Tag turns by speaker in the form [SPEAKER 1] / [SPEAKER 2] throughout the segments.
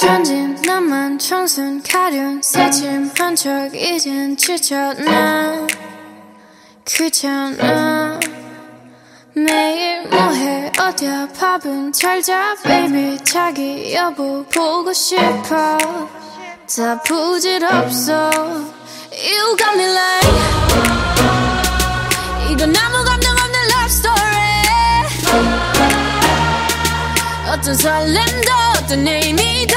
[SPEAKER 1] 천진 나만 청순 가련 새침 한 척 이젠 지쳤나? 귀찮아. 매일 뭐해? 어디야? 밥은 잘자 baby. 자기 여보 보고 싶어. 다 부질없어. You got me like 이건 아무 감정 없는 love story. 어떤 설렘도 어떤 의미도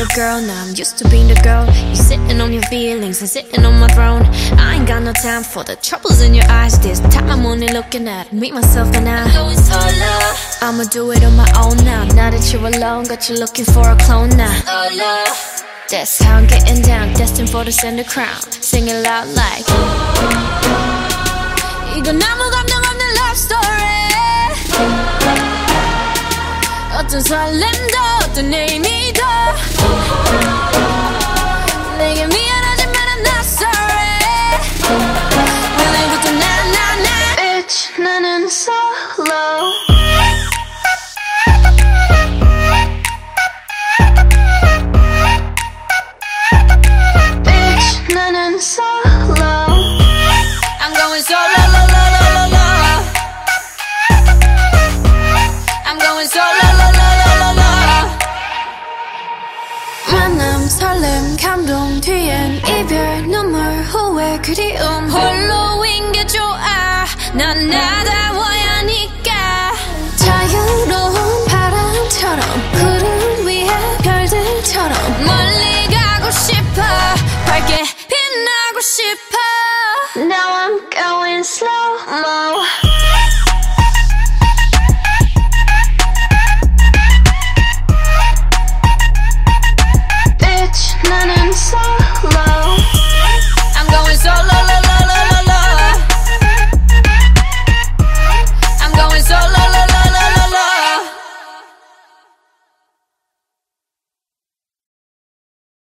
[SPEAKER 1] your girl, now I'm used to being the girl. You sitting on your feelings and sitting on my throne. I ain't got no time for the troubles in your eyes. This time I'm only looking at me, myself, and I. Going solo. I'ma do it on my own now. Now that you're alone, got you looking for a clone now. Solo. That's how I'm getting down, destined for the center crown. Sing it loud like. 이건 아무 감정 없는 love story. 어떤 설렘도 어떤 의미도 나나나 Bitch 나는 solo Bitch 감동 뒤엔 이별 눈물 후회 그리움. 홀로인 게 좋아. 난 나다워야 하니까. 자유로운 바람처럼 구름 위에 별들처럼 멀리 가고 싶어. 밝게 빛나고 싶어. Now I'm going slow